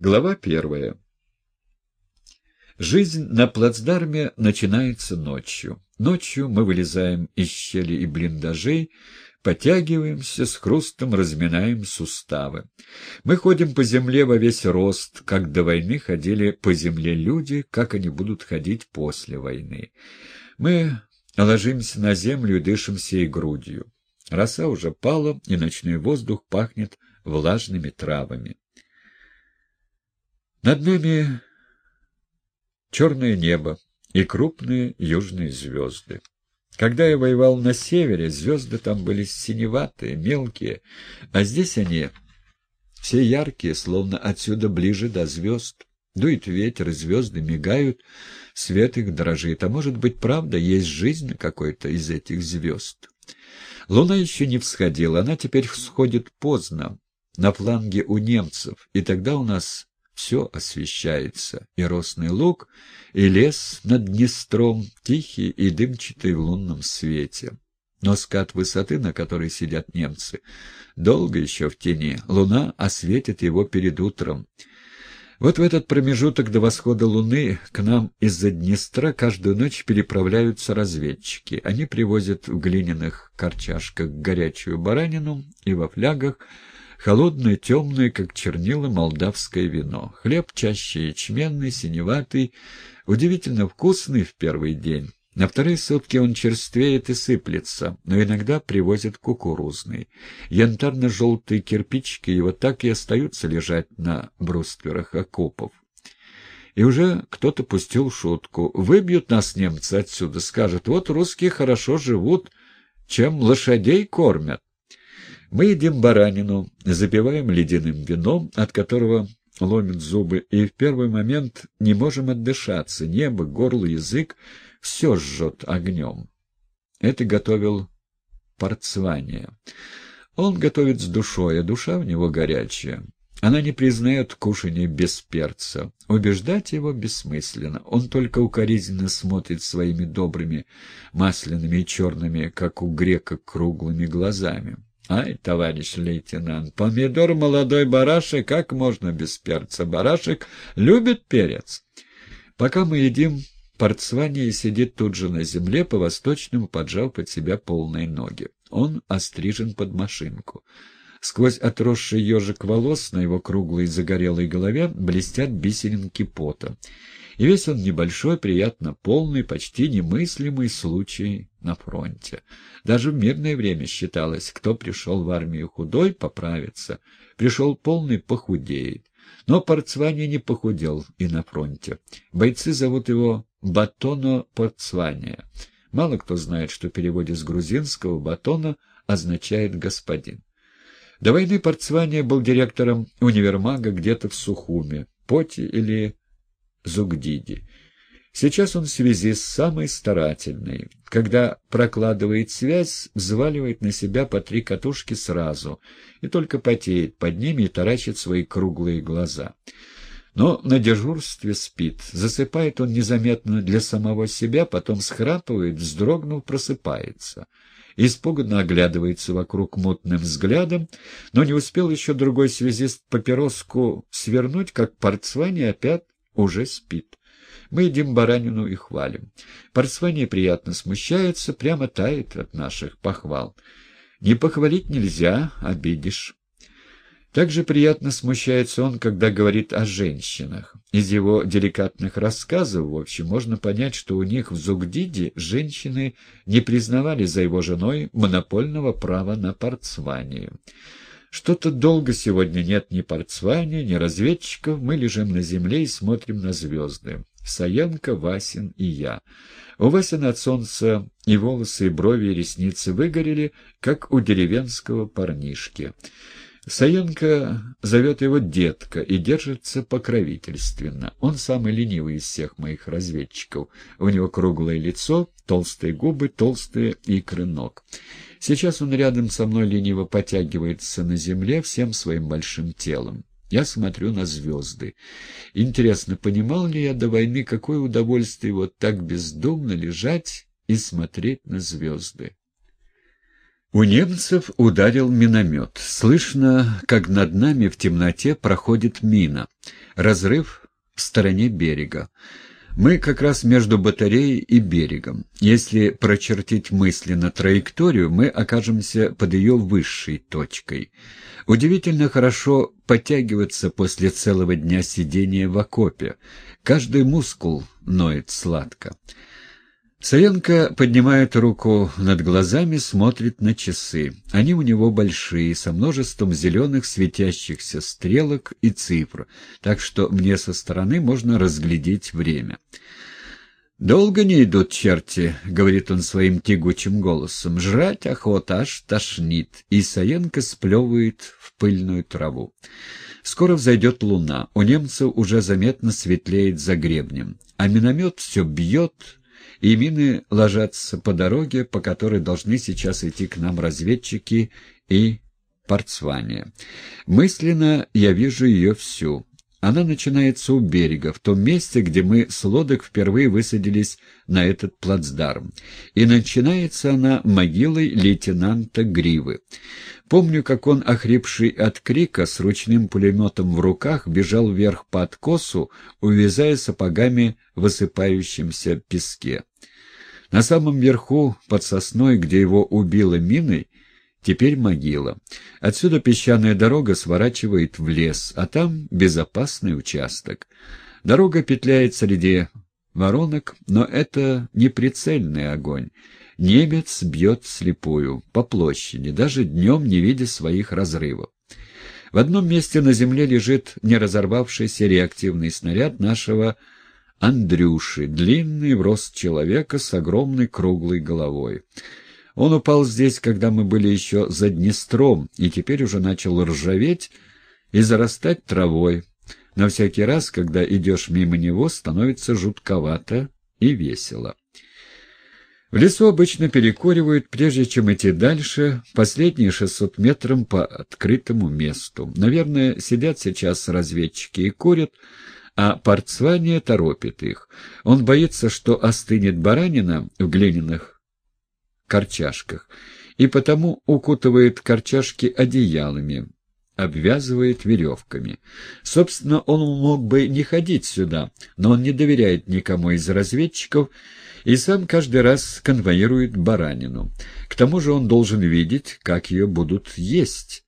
Глава первая. Жизнь на плацдарме начинается ночью. Ночью мы вылезаем из щели и блиндажей, потягиваемся, с хрустом разминаем суставы. Мы ходим по земле во весь рост, как до войны ходили по земле люди, как они будут ходить после войны. Мы ложимся на землю и дышим всей грудью. Роса уже пала, и ночной воздух пахнет влажными травами. Над нами черное небо и крупные южные звезды. Когда я воевал на севере, звезды там были синеватые, мелкие, а здесь они все яркие, словно отсюда ближе до звезд. Дует ветер, звезды мигают, свет их дрожит. А может быть, правда, есть жизнь какой-то из этих звезд? Луна еще не всходила, она теперь всходит поздно, на фланге у немцев, и тогда у нас все освещается, и росный луг, и лес над Днестром, тихий и дымчатый в лунном свете. Но скат высоты, на которой сидят немцы, долго еще в тени, луна осветит его перед утром. Вот в этот промежуток до восхода луны к нам из-за Днестра каждую ночь переправляются разведчики. Они привозят в глиняных корчашках горячую баранину и во флягах холодное, темное, как чернила, молдавское вино. Хлеб чаще ячменный, синеватый, удивительно вкусный в первый день. На вторые сутки он черствеет и сыплется, но иногда привозят кукурузный. Янтарно-желтые кирпичики его так и остаются лежать на брустверах окопов. И уже кто-то пустил шутку. Выбьют нас немцы отсюда, скажут, вот русские хорошо живут, чем лошадей кормят. Мы едим баранину, запиваем ледяным вином, от которого ломят зубы, и в первый момент не можем отдышаться. Небо, горло, язык — все жжет огнем. Это готовил Парцвания. Он готовит с душой, а душа в него горячая. Она не признает кушания без перца. Убеждать его бессмысленно. Он только укоризненно смотрит своими добрыми, масляными и черными, как у грека, круглыми глазами. Ай, товарищ лейтенант, помидор молодой барашек, как можно без перца? Барашек любит перец. Пока мы едим, Порцвания сидит тут же на земле, по-восточному поджав под себя полные ноги. Он острижен под машинку. Сквозь отросший ежик волос на его круглой загорелой голове блестят бисеринки пота. И весь он небольшой, приятно полный, почти немыслимый случай на фронте. Даже в мирное время считалось, кто пришел в армию худой, поправится, пришел полный, похудеет. Но Порцвания не похудел и на фронте. Бойцы зовут его Батоно Порцвания. Мало кто знает, что в переводе с грузинского «батона» означает «господин». До войны Порцвания был директором универмага где-то в Сухуме, Поте или Зугдиди. Сейчас он в связи с самой старательной. Когда прокладывает связь, взваливает на себя по три катушки сразу, и только потеет под ними и таращит свои круглые глаза. Но на дежурстве спит. Засыпает он незаметно для самого себя, потом схрапывает, вздрогнув, просыпается. Испуганно оглядывается вокруг мутным взглядом, но не успел еще другой связист папироску свернуть, как Парцвани опять уже спит. Мы едим баранину и хвалим. Парцвания приятно смущается, прямо тает от наших похвал. Не похвалить нельзя, обидишь. Также приятно смущается он, когда говорит о женщинах. Из его деликатных рассказов, в общем, можно понять, что у них в Зугдиде женщины не признавали за его женой монопольного права на парцванию. Что-то долго сегодня нет ни порцвания, ни разведчиков. Мы лежим на земле и смотрим на звезды. Саенко, Васин и я. У Васина от солнца и волосы, и брови, и ресницы выгорели, как у деревенского парнишки. Саенко зовет его детка и держится покровительственно. Он самый ленивый из всех моих разведчиков. У него круглое лицо, толстые губы, толстые икры ног. Сейчас он рядом со мной лениво потягивается на земле всем своим большим телом. Я смотрю на звезды. Интересно, понимал ли я до войны, какое удовольствие вот так бездумно лежать и смотреть на звезды? У немцев ударил миномет. Слышно, как над нами в темноте проходит мина. Разрыв в стороне берега. Мы как раз между батареей и берегом. Если прочертить мысленно траекторию, мы окажемся под ее высшей точкой. Удивительно хорошо подтягиваться после целого дня сидения в окопе. Каждый мускул ноет сладко. Саенко поднимает руку над глазами, смотрит на часы. Они у него большие, со множеством зеленых светящихся стрелок и цифр, так что мне со стороны можно разглядеть время. «Долго не идут черти», — говорит он своим тягучим голосом. «Жрать охота аж тошнит», и Саенко сплевывает в пыльную траву. Скоро взойдет луна, у немцев уже заметно светлеет за гребнем, а миномет все бьет, и мины ложатся по дороге, по которой должны сейчас идти к нам разведчики и Парцвания. Мысленно я вижу ее всю. Она начинается у берега, в том месте, где мы с лодок впервые высадились на этот плацдарм. И начинается она могилой лейтенанта Гривы. Помню, как он, охрипший от крика, с ручным пулеметом в руках, бежал вверх по откосу, увязая сапогами в высыпающемся песке. На самом верху, под сосной, где его убило миной, Теперь могила. Отсюда песчаная дорога сворачивает в лес, а там безопасный участок. Дорога петляет среди воронок, но это не прицельный огонь. Немец бьет слепую, по площади, даже днем не видя своих разрывов. В одном месте на земле лежит не разорвавшийся реактивный снаряд нашего Андрюши, длинный в рост человека с огромной круглой головой. Он упал здесь, когда мы были еще за Днестром, и теперь уже начал ржаветь и зарастать травой. На всякий раз, когда идешь мимо него, становится жутковато и весело. В лесу обычно перекуривают, прежде чем идти дальше, последние 600 метров по открытому месту. Наверное, сидят сейчас разведчики и курят, а Парцвания торопит их. Он боится, что остынет баранина в глиняных корчашках, и потому укутывает корчашки одеялами, обвязывает веревками. Собственно, он мог бы не ходить сюда, но он не доверяет никому из разведчиков и сам каждый раз конвоирует баранину. К тому же он должен видеть, как ее будут есть.